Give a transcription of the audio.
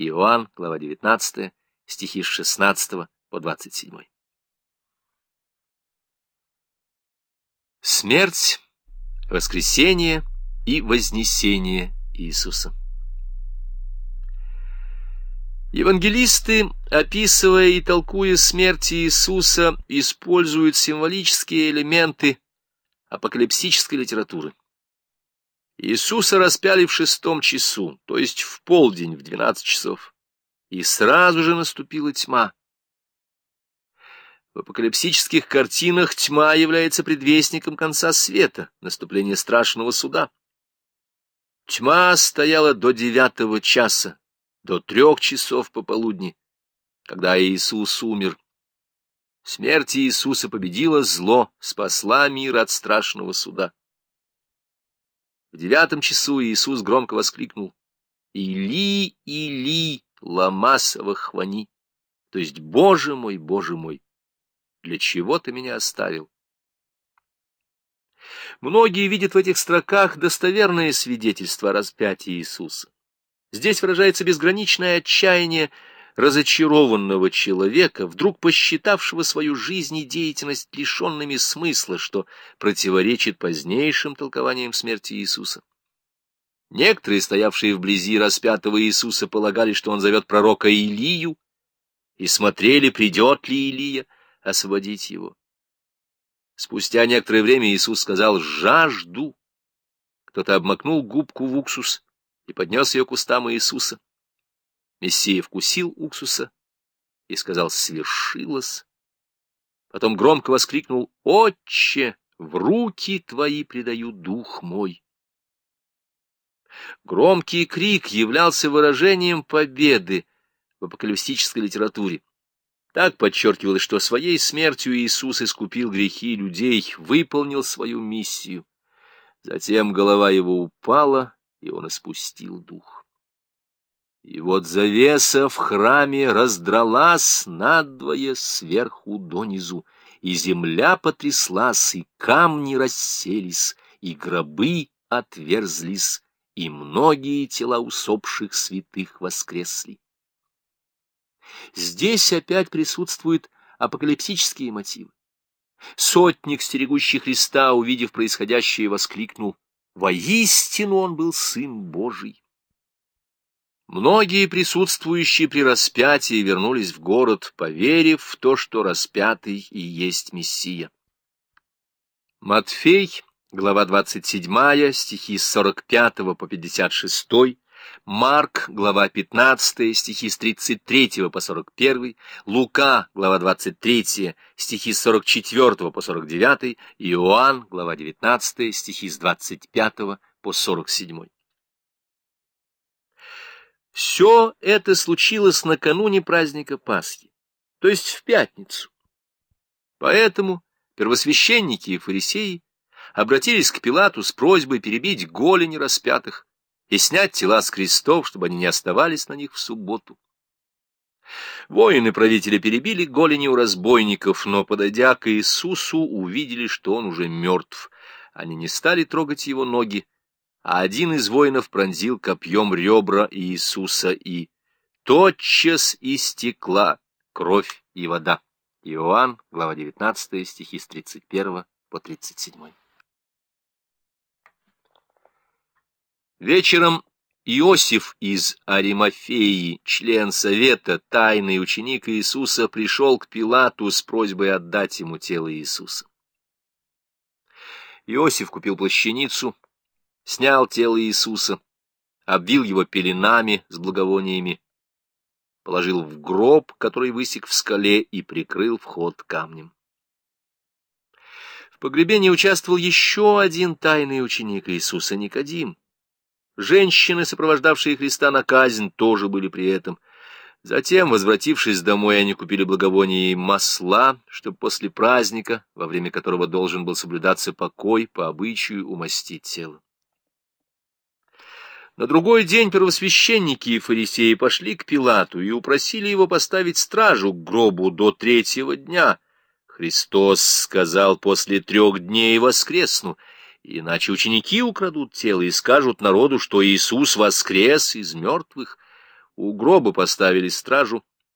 Иоанн, глава 19, стихи с 16 по 27. Смерть, воскресение и вознесение Иисуса. Евангелисты, описывая и толкуя смерть Иисуса, используют символические элементы апокалипсической литературы. Иисуса распяли в шестом часу, то есть в полдень, в двенадцать часов, и сразу же наступила тьма. В апокалипсических картинах тьма является предвестником конца света, наступления страшного суда. Тьма стояла до девятого часа, до трех часов пополудни, когда Иисус умер. Смерть Иисуса победила зло, спасла мир от страшного суда. В девятом часу Иисус громко воскликнул «Или, Или, ламасова хвани!» То есть «Боже мой, Боже мой, для чего ты меня оставил?» Многие видят в этих строках достоверное свидетельство о распятии Иисуса. Здесь выражается безграничное отчаяние разочарованного человека, вдруг посчитавшего свою жизнь и деятельность лишенными смысла, что противоречит позднейшим толкованиям смерти Иисуса. Некоторые, стоявшие вблизи распятого Иисуса, полагали, что он зовет пророка Илию, и смотрели, придет ли Илия освободить его. Спустя некоторое время Иисус сказал «жажду». Кто-то обмакнул губку в уксус и поднес ее к устам Иисуса. Мессия вкусил уксуса и сказал «свершилось». Потом громко воскликнул «Отче, в руки твои предаю дух мой». Громкий крик являлся выражением победы в апокалиптической литературе. Так подчеркивалось, что своей смертью Иисус искупил грехи людей, выполнил свою миссию. Затем голова его упала, и он испустил дух. И вот завеса в храме раздралась надвое сверху донизу, и земля потряслась, и камни расселись, и гробы отверзлись, и многие тела усопших святых воскресли. Здесь опять присутствуют апокалипсические мотивы. Сотник, стерегущий Христа, увидев происходящее, воскликнул «Воистину он был Сын Божий». Многие присутствующие при распятии вернулись в город, поверив в то, что распятый и есть Мессия. Матфей, глава 27, стихи с 45 по 56, Марк, глава 15, стихи с 33 по 41, Лука, глава 23, стихи с 44 по 49, Иоанн, глава 19, стихи с 25 по 47. Все это случилось накануне праздника Пасхи, то есть в пятницу. Поэтому первосвященники и фарисеи обратились к Пилату с просьбой перебить голени распятых и снять тела с крестов, чтобы они не оставались на них в субботу. Воины правителя перебили голени у разбойников, но, подойдя к Иисусу, увидели, что он уже мертв. Они не стали трогать его ноги, а один из воинов пронзил копьем ребра Иисуса, и тотчас истекла кровь и вода. Иоанн, глава 19, стихи с 31 по 37. Вечером Иосиф из Аримафеи, член совета, тайный ученик Иисуса, пришел к Пилату с просьбой отдать ему тело Иисуса. Иосиф купил плащаницу, снял тело Иисуса, обвил его пеленами с благовониями, положил в гроб, который высек в скале, и прикрыл вход камнем. В погребении участвовал еще один тайный ученик Иисуса, Никодим. Женщины, сопровождавшие Христа на казнь, тоже были при этом. Затем, возвратившись домой, они купили благовония и масла, чтобы после праздника, во время которого должен был соблюдаться покой, по обычаю умастить тело. На другой день первосвященники и фарисеи пошли к Пилату и упросили его поставить стражу к гробу до третьего дня. Христос сказал, после трех дней воскресну, иначе ученики украдут тело и скажут народу, что Иисус воскрес из мертвых. У гроба поставили стражу,